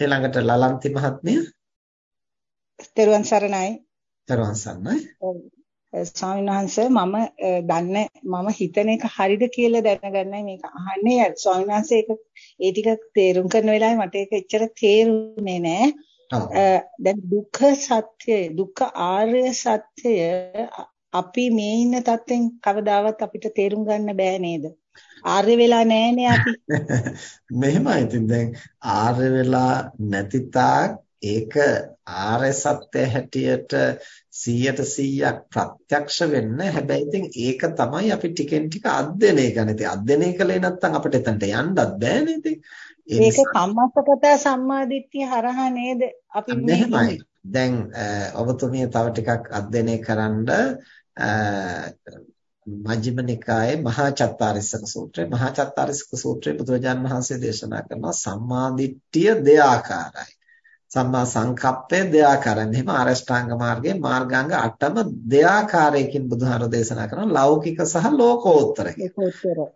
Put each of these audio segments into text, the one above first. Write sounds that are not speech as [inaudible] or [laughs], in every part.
ඊළඟට ලලන්ති මහත්මිය. තෙරුවන් සරණයි. තෙරුවන් සරණයි. ස්වාමීන් වහන්සේ මම දන්නේ මම හිතන එක හරිද කියලා දැනගන්නයි මේක අහන්නේ. ස්වාමීන් වහන්සේ ඒක ඒ ටික තේරුම් කරන වෙලාවේ මට ඒක එච්චර තේරුනේ නෑ. දැන් දුක්ඛ සත්‍ය දුක්ඛ ආර්ය සත්‍ය අපි මේ ඉන්න තත්ත්වෙන් කවදාවත් අපිට තේරුම් ගන්න බෑ නේද? ආර්ය වෙලා නැහැනේ අපි. [laughs] මෙහෙමයි. ඉතින් දැන් ආර්ය වෙලා නැති තාක් ඒක ආර්ය සත්‍ය හැටියට 100ට 100ක් ප්‍රත්‍යක්ෂ වෙන්න හැබැයි ඉතින් ඒක තමයි අපි ටිකෙන් ටික අධ්‍යයනය කරන. ඉතින් අධ්‍යයනය කළේ නැත්නම් අපිට එතනට යන්නත් බෑනේ ඉතින්. ඒක කම්මස්සගත සම්මාදිට්ඨිය හරහා නේද අපි මෙහෙමයි. දැන් ඔබතුමිය තව ටිකක් අධ්‍යයනය කරන්ඩ මජ්ක්‍ධිම නිකායේ මහා චත්තාරිස්සක සූත්‍රය. මහා චත්තාරිස්සක සූත්‍රයේ බුදුරජාන් වහන්සේ දේශනා කරනවා සම්මාදිට්ඨිය දෙආකාරයි. සම්මා සංකප්පය දෙආකාරයි. මෙහෙම අරෂ්ඨාංග මාර්ගයේ මාර්ගාංග 8ම දෙආකාරයකින් බුදුහාර දේශනා කරනවා. ලෞකික සහ ලෝකෝත්තර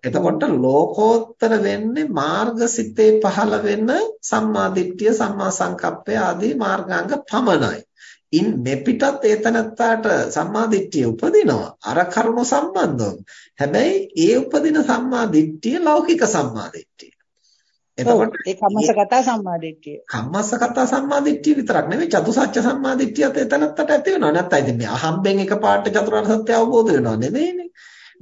එතකොට ලෝකෝත්තර වෙන්නේ මාර්ගසිතේ පහළ වෙන සම්මාදිට්ඨිය සම්මා සංකප්පය ආදී මාර්ගාංග පමණයි ඉන් මෙපිටත් ඒතනත්තාට සම්මාදිට්ඨිය උපදිනවා අර කරුණු සම්බන්ධව. හැබැයි ඒ උපදින සම්මාදිට්ඨිය ලෞකික සම්මාදිට්ඨිය. එතකොට ඒ කම්මසගත සම්මාදිට්ඨිය. කම්මසගත සම්මාදිට්ඨිය විතරක් නෙවෙයි චතුසත්‍ය සම්මාදිට්ඨියත් ඒතනත්තට ඇති වෙනවා. නැත්නම් ඉතින් මේ අහම්බෙන් එකපාරට චතුරාර්ය සත්‍ය අවබෝධ වෙනව නෙවෙයිනේ.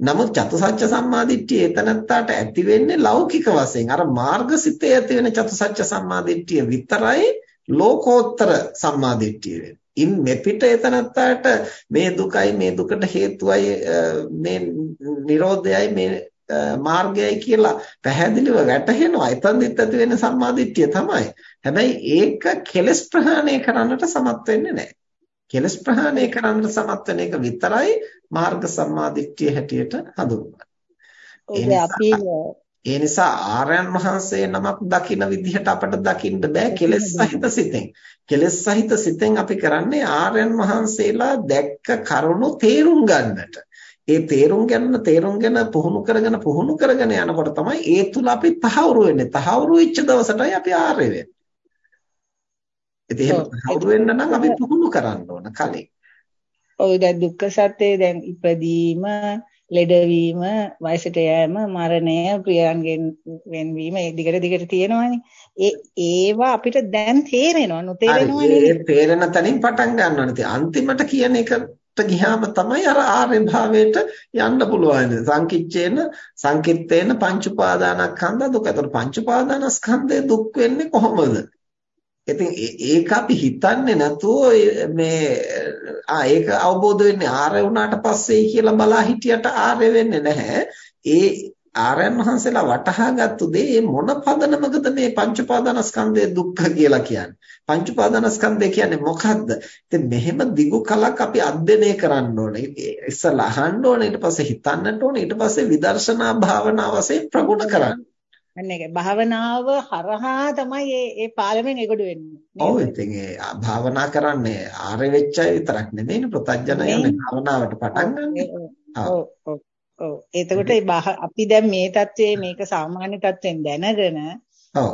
නමුත් චතුසත්‍ය සම්මාදිට්ඨිය එතනත්තට ඇති වෙන්නේ ලෞකික වශයෙන්. අර මාර්ගසිතේ ඇති වෙන චතුසත්‍ය සම්මාදිට්ඨිය විතරයි ලෝකෝත්තර සම්මාදිට්ඨිය වෙන්නේ. ඉන් මෙපිට එතනත්තාට මේ දුකයි මේ දුකට හේතුවයි මේ Nirodhayai මේ මාර්ගයයි කියලා පැහැදිලිව වැටහෙනවා. එතනදිත් ඇති වෙන සම්මාදිට්ඨිය තමයි. හැබැයි ඒක කෙලස් ප්‍රහාණය කරන්නට සමත් වෙන්නේ නැහැ. කෙලස් ප්‍රහාණය කරන්නට සමත් වෙන එක විතරයි මාර්ග සම්මාදිට්ඨිය හැටියට හඳුන්වන්නේ. ඒ නිසා ආර්යයන් වහන්සේ නමක් දකින විදිහට අපට දකින්න බෑ කෙලෙස් සහිත සිතෙන්. කෙලෙස් සහිත සිතෙන් අපි කරන්නේ ආර්යයන් වහන්සේලා දැක්ක කරුණු තේරුම් ගන්නට. ඒ තේරුම් ගන්න තේරුම් ගන්න පුහුණු කරගෙන පුහුණු කරගෙන යනකොට තමයි ඒ තුල අපි තහවුරු වෙන්නේ. තහවුරු වෙච්ච දවසටයි අපි ආර්ය වෙන්නේ. ඉතින් එහෙම තහවුරු වෙන්න නම් අපි පුහුණු කරන්න ඕන කලින්. ඔය දැන් දුක්ඛ සත්‍යය දැන් ඉපදීම ලෙඩවීම, වයසට යෑම, මරණය, ප්‍රියයන්ගෙන් වෙන්වීම ඒ දිගට දිගට තියෙනවානේ. ඒ ඒවා අපිට දැන් තේරෙනවා නොතේරෙනවනේ. ඒ තේරෙන තැනින් පටන් ගන්නවා. ඉතින් අන්තිමට කියන එකට ගියාම තමයි අර ආර්ය භාවයට යන්න පුළුවන්. සංකිච්ඡේන සංකිට්ඨේන පංච උපාදානස්කන්ධ දුක. ඒතකොට පංච උපාදානස්කන්ධය දුක් වෙන්නේ කොහොමද? ඉතින් ඒක අපි හිතන්නේ නැතුව මේ ආ ඒක අවබෝධ වෙන්නේ ආර්ය වුණාට පස්සේ කියලා බලා හිටියට ආර්ය වෙන්නේ නැහැ. ඒ ආර්යයන් වහන්සේලා වටහාගත්තු දේ මොන පදනමකද මේ පංච උපාදානස්කන්ධය දුක්ඛ කියලා කියන්නේ. පංච උපාදානස්කන්ධය කියන්නේ මොකද්ද? ඉතින් මෙහෙම දිගු කලක් අපි අධ්‍යයනය කරන්න ඕනේ. ඉස්සලා අහන්න ඕනේ ඊට පස්සේ හිතන්නට ඕනේ ඊට පස්සේ විදර්ශනා භාවනා වශයෙන් ප්‍රගුණ කරන්න. අන්න ඒක භාවනාව හරහා තමයි මේ මේ පාලමෙන් එගොඩ වෙන්නේ. ඔව් ඉතින් ඒ භාවනා කරන්නේ ආර්ය වෙච්ච අය විතරක් නෙමෙයිනේ ප්‍රත්‍යඥ යන්නේ භාවනාවට පටන් ගන්න. ඔව් ඔව් ඔව්. එතකොට අපි දැන් මේ தත්ත්වයේ මේක සාමාන්‍ය தත්ත්වෙන් දැනගෙන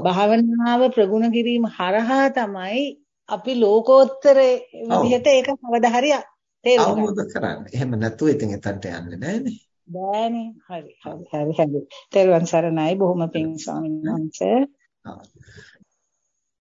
භාවනාව ප්‍රගුණ කිරීම හරහා තමයි අපි ලෝකෝත්තර විදිහට ඒක කවදා හරි තේරුම් ගන්න. අවබෝධ කරන්නේ. එහෙම නැතුව ඉතින් එතනට යන්නේ නැහනේ. බෑනේ. හරි හරි හරි හරි. තෙරුවන් සරණයි බොහොම පිං ස්වාමීන් වහන්සේ.